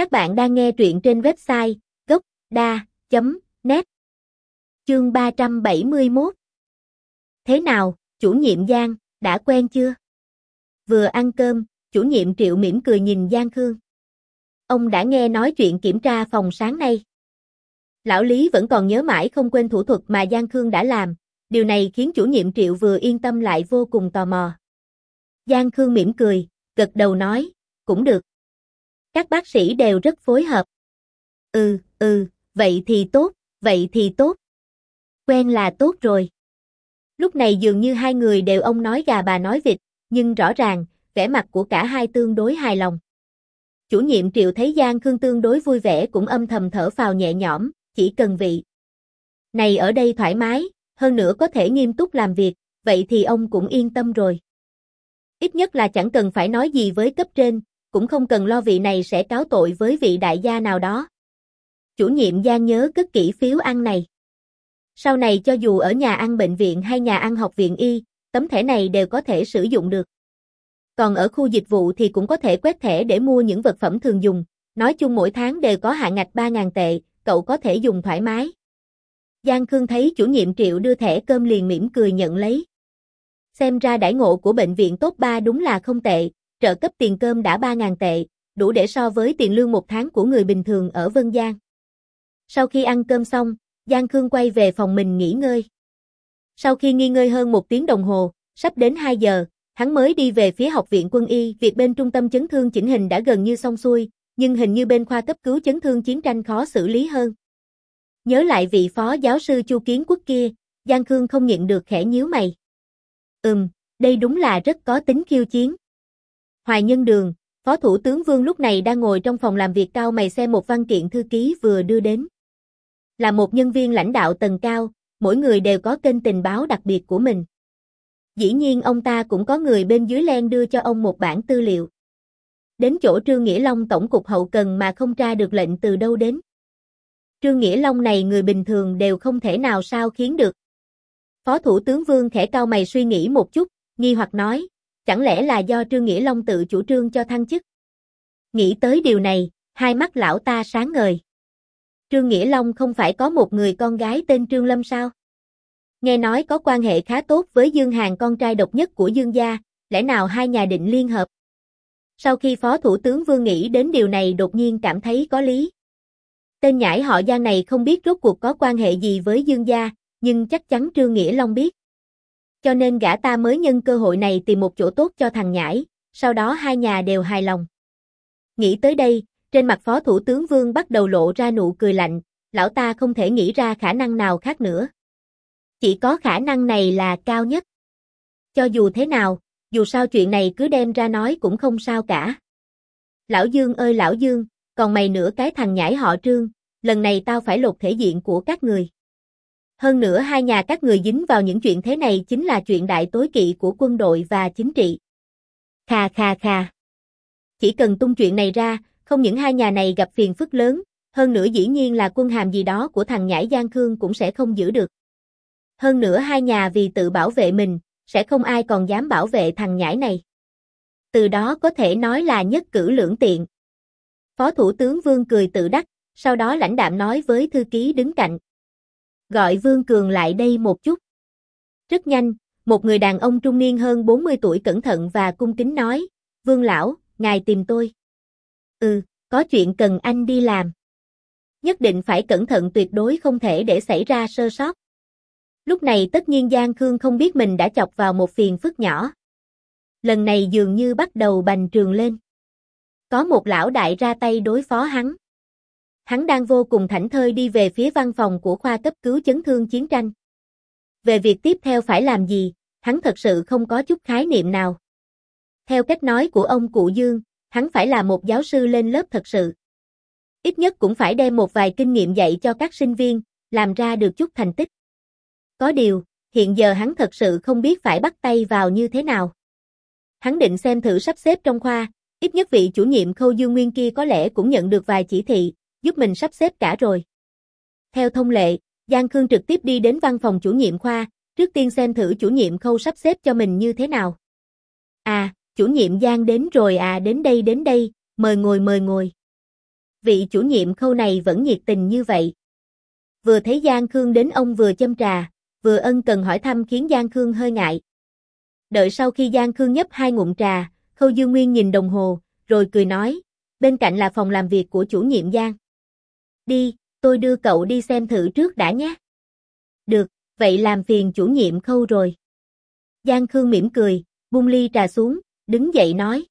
Các bạn đang nghe truyện trên website gốc.da.net Chương 371 Thế nào, chủ nhiệm Giang, đã quen chưa? Vừa ăn cơm, chủ nhiệm Triệu mỉm cười nhìn Giang Khương. Ông đã nghe nói chuyện kiểm tra phòng sáng nay. Lão Lý vẫn còn nhớ mãi không quên thủ thuật mà Giang Khương đã làm, điều này khiến chủ nhiệm Triệu vừa yên tâm lại vô cùng tò mò. Giang Khương mỉm cười, gật đầu nói, cũng được. Các bác sĩ đều rất phối hợp. Ừ, ừ, vậy thì tốt, vậy thì tốt. Quen là tốt rồi. Lúc này dường như hai người đều ông nói gà bà nói vịt, nhưng rõ ràng, vẻ mặt của cả hai tương đối hài lòng. Chủ nhiệm Triệu thấy Giang Khương tương đối vui vẻ cũng âm thầm thở phào nhẹ nhõm, chỉ cần vị. Này ở đây thoải mái, hơn nữa có thể nghiêm túc làm việc, vậy thì ông cũng yên tâm rồi. Ít nhất là chẳng cần phải nói gì với cấp trên, cũng không cần lo vị này sẽ cáo tội với vị đại gia nào đó. Chủ nhiệm Giang nhớ cất kỹ phiếu ăn này. Sau này cho dù ở nhà ăn bệnh viện hay nhà ăn học viện y, tấm thẻ này đều có thể sử dụng được. Còn ở khu dịch vụ thì cũng có thể quét thẻ để mua những vật phẩm thường dùng, nói chung mỗi tháng đều có hạn ngạch 3.000 tệ, cậu có thể dùng thoải mái. Giang Khương thấy chủ nhiệm Triệu đưa thẻ cơm liền mỉm cười nhận lấy. Xem ra đãi ngộ của bệnh viện tốt 3 đúng là không tệ, trợ cấp tiền cơm đã 3.000 tệ, đủ để so với tiền lương một tháng của người bình thường ở Vân Giang. Sau khi ăn cơm xong, Giang Khương quay về phòng mình nghỉ ngơi. Sau khi nghi ngơi hơn một tiếng đồng hồ, sắp đến 2 giờ, hắn mới đi về phía học viện quân y, việc bên trung tâm chấn thương chỉnh hình đã gần như xong xuôi, nhưng hình như bên khoa cấp cứu chấn thương chiến tranh khó xử lý hơn. Nhớ lại vị phó giáo sư Chu Kiến Quốc kia, Giang Khương không nhận được khẽ nhíu mày. Ừm, đây đúng là rất có tính khiêu chiến. Hoài Nhân Đường, Phó Thủ tướng Vương lúc này đang ngồi trong phòng làm việc cao mày xem một văn kiện thư ký vừa đưa đến. Là một nhân viên lãnh đạo tầng cao, mỗi người đều có kênh tình báo đặc biệt của mình. Dĩ nhiên ông ta cũng có người bên dưới len đưa cho ông một bản tư liệu. Đến chỗ Trương Nghĩa Long tổng cục hậu cần mà không tra được lệnh từ đâu đến. Trương Nghĩa Long này người bình thường đều không thể nào sao khiến được. Phó Thủ tướng Vương khẽ cao mày suy nghĩ một chút, nghi hoặc nói, chẳng lẽ là do Trương Nghĩa Long tự chủ trương cho thăng chức? Nghĩ tới điều này, hai mắt lão ta sáng ngời. Trương Nghĩa Long không phải có một người con gái tên Trương Lâm sao? Nghe nói có quan hệ khá tốt với Dương Hàn con trai độc nhất của Dương gia, lẽ nào hai nhà định liên hợp? Sau khi Phó Thủ tướng Vương nghĩ đến điều này đột nhiên cảm thấy có lý. Tên nhãi họ Giang này không biết rốt cuộc có quan hệ gì với Dương gia, nhưng chắc chắn Trương Nghĩa Long biết. Cho nên gã ta mới nhân cơ hội này tìm một chỗ tốt cho thằng nhãi, sau đó hai nhà đều hài lòng. Nghĩ tới đây, trên mặt Phó Thủ tướng Vương bắt đầu lộ ra nụ cười lạnh, lão ta không thể nghĩ ra khả năng nào khác nữa. Chỉ có khả năng này là cao nhất. Cho dù thế nào, dù sao chuyện này cứ đem ra nói cũng không sao cả. Lão Dương ơi lão Dương, còn mày nữa cái thằng nhãi họ Trương, lần này tao phải lột thể diện của các người. Hơn nữa hai nhà các người dính vào những chuyện thế này chính là chuyện đại tối kỵ của quân đội và chính trị. Khà khà khà. Chỉ cần tung chuyện này ra, không những hai nhà này gặp phiền phức lớn, hơn nữa dĩ nhiên là quân hàm gì đó của thằng nhãi Giang Khương cũng sẽ không giữ được. Hơn nữa hai nhà vì tự bảo vệ mình, sẽ không ai còn dám bảo vệ thằng nhãi này. Từ đó có thể nói là nhất cử lưỡng tiện. Phó Thủ tướng Vương cười tự đắc, sau đó lãnh đạm nói với thư ký đứng cạnh. Gọi Vương Cường lại đây một chút. Rất nhanh, một người đàn ông trung niên hơn 40 tuổi cẩn thận và cung kính nói, Vương Lão, ngài tìm tôi. Ừ, có chuyện cần anh đi làm. Nhất định phải cẩn thận tuyệt đối không thể để xảy ra sơ sót. Lúc này tất nhiên Giang Khương không biết mình đã chọc vào một phiền phức nhỏ. Lần này dường như bắt đầu bành trường lên. Có một lão đại ra tay đối phó hắn. Hắn đang vô cùng thảnh thơi đi về phía văn phòng của khoa cấp cứu chấn thương chiến tranh. Về việc tiếp theo phải làm gì, hắn thật sự không có chút khái niệm nào. Theo cách nói của ông cụ Dương, hắn phải là một giáo sư lên lớp thật sự. Ít nhất cũng phải đem một vài kinh nghiệm dạy cho các sinh viên, làm ra được chút thành tích. Có điều, hiện giờ hắn thật sự không biết phải bắt tay vào như thế nào. Hắn định xem thử sắp xếp trong khoa, ít nhất vị chủ nhiệm khâu dương nguyên kia có lẽ cũng nhận được vài chỉ thị, giúp mình sắp xếp cả rồi. Theo thông lệ, Giang Khương trực tiếp đi đến văn phòng chủ nhiệm khoa, trước tiên xem thử chủ nhiệm khâu sắp xếp cho mình như thế nào. À, chủ nhiệm Giang đến rồi à đến đây đến đây, mời ngồi mời ngồi. Vị chủ nhiệm khâu này vẫn nhiệt tình như vậy. Vừa thấy Giang Khương đến ông vừa châm trà, vừa ân cần hỏi thăm khiến Giang Khương hơi ngại. Đợi sau khi Giang Khương nhấp hai ngụm trà, Khâu Dương Nguyên nhìn đồng hồ, rồi cười nói, bên cạnh là phòng làm việc của chủ nhiệm Giang. Đi, tôi đưa cậu đi xem thử trước đã nhé. Được, vậy làm phiền chủ nhiệm Khâu rồi. Giang Khương mỉm cười, buông ly trà xuống, đứng dậy nói.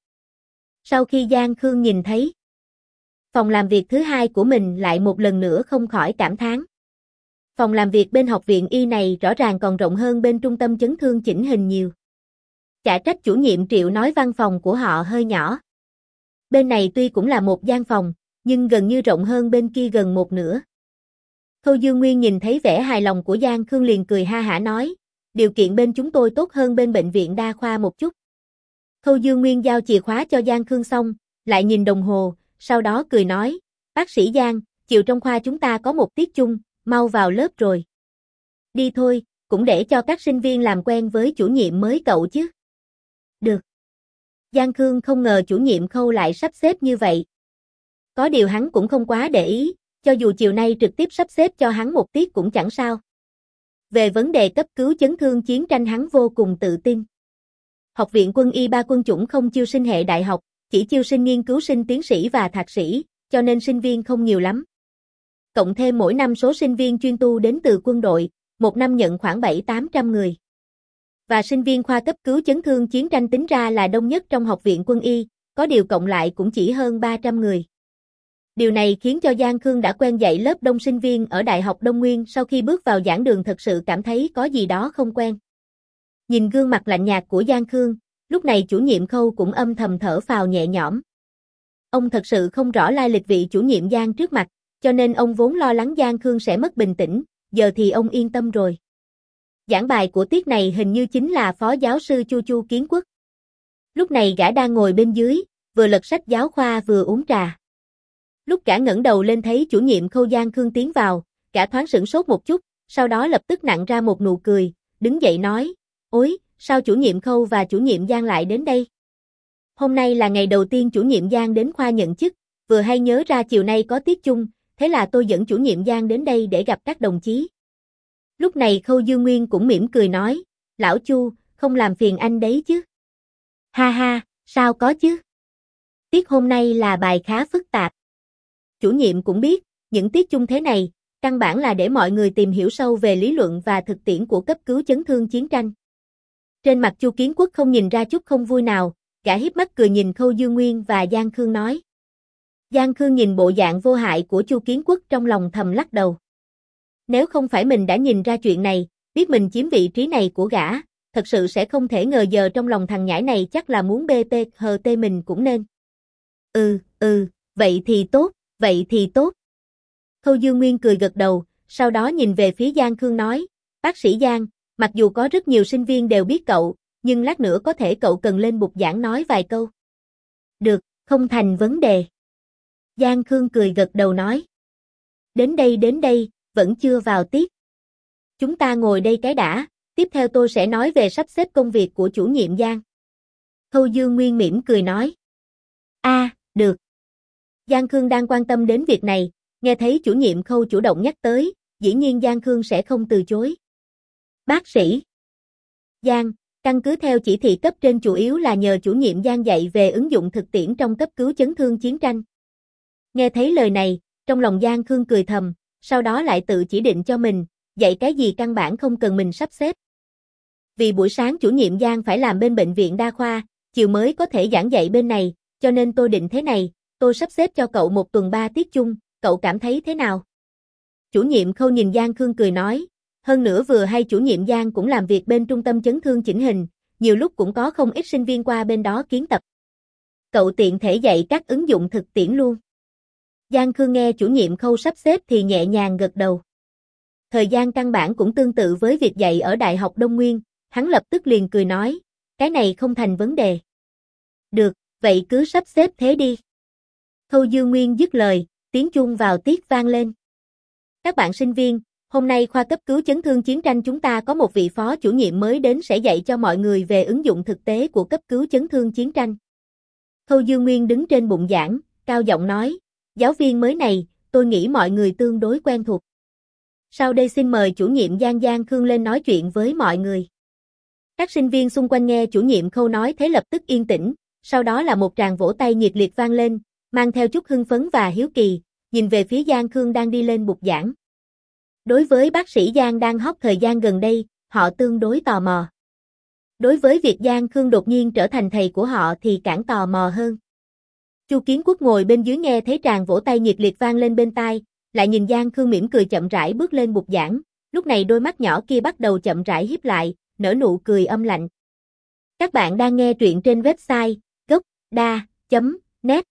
Sau khi Giang Khương nhìn thấy, phòng làm việc thứ hai của mình lại một lần nữa không khỏi cảm thán. Phòng làm việc bên học viện y này rõ ràng còn rộng hơn bên trung tâm chấn thương chỉnh hình nhiều. Chả trách chủ nhiệm Triệu nói văn phòng của họ hơi nhỏ. Bên này tuy cũng là một gian phòng, nhưng gần như rộng hơn bên kia gần một nửa. Khâu Dương Nguyên nhìn thấy vẻ hài lòng của Giang Khương liền cười ha hả nói, điều kiện bên chúng tôi tốt hơn bên bệnh viện đa khoa một chút. Khâu Dương Nguyên giao chìa khóa cho Giang Khương xong, lại nhìn đồng hồ, sau đó cười nói, bác sĩ Giang, chiều trong khoa chúng ta có một tiết chung, mau vào lớp rồi. Đi thôi, cũng để cho các sinh viên làm quen với chủ nhiệm mới cậu chứ. Được. Giang Khương không ngờ chủ nhiệm khâu lại sắp xếp như vậy. Có điều hắn cũng không quá để ý, cho dù chiều nay trực tiếp sắp xếp cho hắn một tiết cũng chẳng sao. Về vấn đề cấp cứu chấn thương chiến tranh hắn vô cùng tự tin. Học viện quân y ba quân chủng không chiêu sinh hệ đại học, chỉ chiêu sinh nghiên cứu sinh tiến sĩ và thạc sĩ, cho nên sinh viên không nhiều lắm. Cộng thêm mỗi năm số sinh viên chuyên tu đến từ quân đội, một năm nhận khoảng 7-800 người. Và sinh viên khoa cấp cứu chấn thương chiến tranh tính ra là đông nhất trong học viện quân y, có điều cộng lại cũng chỉ hơn 300 người. Điều này khiến cho Giang Khương đã quen dạy lớp đông sinh viên ở Đại học Đông Nguyên sau khi bước vào giảng đường thật sự cảm thấy có gì đó không quen. Nhìn gương mặt lạnh nhạt của Giang Khương, lúc này chủ nhiệm khâu cũng âm thầm thở phào nhẹ nhõm. Ông thật sự không rõ lai lịch vị chủ nhiệm Giang trước mặt, cho nên ông vốn lo lắng Giang Khương sẽ mất bình tĩnh, giờ thì ông yên tâm rồi. Giảng bài của tiết này hình như chính là phó giáo sư Chu Chu Kiến Quốc. Lúc này gã đang ngồi bên dưới, vừa lật sách giáo khoa vừa uống trà. Lúc cả ngẩng đầu lên thấy chủ nhiệm Khâu Giang Khương tiến vào, cả thoáng sửng sốt một chút, sau đó lập tức nặng ra một nụ cười, đứng dậy nói, ôi, sao chủ nhiệm Khâu và chủ nhiệm Giang lại đến đây? Hôm nay là ngày đầu tiên chủ nhiệm Giang đến khoa nhận chức, vừa hay nhớ ra chiều nay có tiết chung, thế là tôi dẫn chủ nhiệm Giang đến đây để gặp các đồng chí. Lúc này Khâu Dương Nguyên cũng mỉm cười nói, lão Chu, không làm phiền anh đấy chứ. Ha ha, sao có chứ? Tiết hôm nay là bài khá phức tạp. Chủ nhiệm cũng biết, những tiết chung thế này, căn bản là để mọi người tìm hiểu sâu về lý luận và thực tiễn của cấp cứu chấn thương chiến tranh. Trên mặt Chu Kiến Quốc không nhìn ra chút không vui nào, gã hiếp mắt cười nhìn Khâu Dương Nguyên và Giang Khương nói. Giang Khương nhìn bộ dạng vô hại của Chu Kiến Quốc trong lòng thầm lắc đầu. Nếu không phải mình đã nhìn ra chuyện này, biết mình chiếm vị trí này của gã, thật sự sẽ không thể ngờ giờ trong lòng thằng nhãi này chắc là muốn bê tê hờ tê mình cũng nên. Ừ, ừ, vậy thì tốt, vậy thì tốt. Khâu Dương Nguyên cười gật đầu, sau đó nhìn về phía Giang Khương nói, bác sĩ Giang, mặc dù có rất nhiều sinh viên đều biết cậu, nhưng lát nữa có thể cậu cần lên bục giảng nói vài câu. Được, không thành vấn đề. Giang Khương cười gật đầu nói. Đến đây đến đây, vẫn chưa vào tiết. Chúng ta ngồi đây cái đã, tiếp theo tôi sẽ nói về sắp xếp công việc của chủ nhiệm Giang. Khâu Dương Nguyên mỉm cười nói. a được. Giang Khương đang quan tâm đến việc này, nghe thấy chủ nhiệm khâu chủ động nhắc tới, dĩ nhiên Giang Khương sẽ không từ chối. Bác sĩ. Giang, căn cứ theo chỉ thị cấp trên chủ yếu là nhờ chủ nhiệm Giang dạy về ứng dụng thực tiễn trong cấp cứu chấn thương chiến tranh. Nghe thấy lời này, trong lòng Giang Khương cười thầm, sau đó lại tự chỉ định cho mình, dạy cái gì căn bản không cần mình sắp xếp. Vì buổi sáng chủ nhiệm Giang phải làm bên bệnh viện đa khoa, chiều mới có thể giảng dạy bên này, cho nên tôi định thế này, tôi sắp xếp cho cậu một tuần ba tiết chung, cậu cảm thấy thế nào? Chủ nhiệm khâu nhìn Giang Khương cười nói, hơn nữa vừa hay chủ nhiệm Giang cũng làm việc bên trung tâm chấn thương chỉnh hình, nhiều lúc cũng có không ít sinh viên qua bên đó kiến tập. Cậu tiện thể dạy các ứng dụng thực tiễn luôn. Giang Khương nghe chủ nhiệm khâu sắp xếp thì nhẹ nhàng gật đầu. Thời gian căn bản cũng tương tự với việc dạy ở Đại học Đông Nguyên, hắn lập tức liền cười nói, cái này không thành vấn đề. Được, vậy cứ sắp xếp thế đi. Khâu Dương Nguyên dứt lời, tiếng chuông vào tiết vang lên. Các bạn sinh viên, hôm nay khoa cấp cứu chấn thương chiến tranh chúng ta có một vị phó chủ nhiệm mới đến sẽ dạy cho mọi người về ứng dụng thực tế của cấp cứu chấn thương chiến tranh. Khâu Dương Nguyên đứng trên bụng giảng, cao giọng nói, giáo viên mới này, tôi nghĩ mọi người tương đối quen thuộc. Sau đây xin mời chủ nhiệm Giang Giang Khương lên nói chuyện với mọi người. Các sinh viên xung quanh nghe chủ nhiệm khâu nói thế lập tức yên tĩnh, sau đó là một tràng vỗ tay nhiệt liệt vang lên, mang theo chút hưng phấn và hiếu kỳ, nhìn về phía Giang Khương đang đi lên bục giảng. Đối với bác sĩ Giang đang hóc thời gian gần đây, họ tương đối tò mò. Đối với việc Giang Khương đột nhiên trở thành thầy của họ thì càng tò mò hơn. Chu Kiến Quốc ngồi bên dưới nghe thấy tràng vỗ tay nhiệt liệt vang lên bên tai, lại nhìn Giang Khương mỉm cười chậm rãi bước lên bục giảng, lúc này đôi mắt nhỏ kia bắt đầu chậm rãi híp lại, nở nụ cười âm lạnh. Các bạn đang nghe truyện trên website gocda.net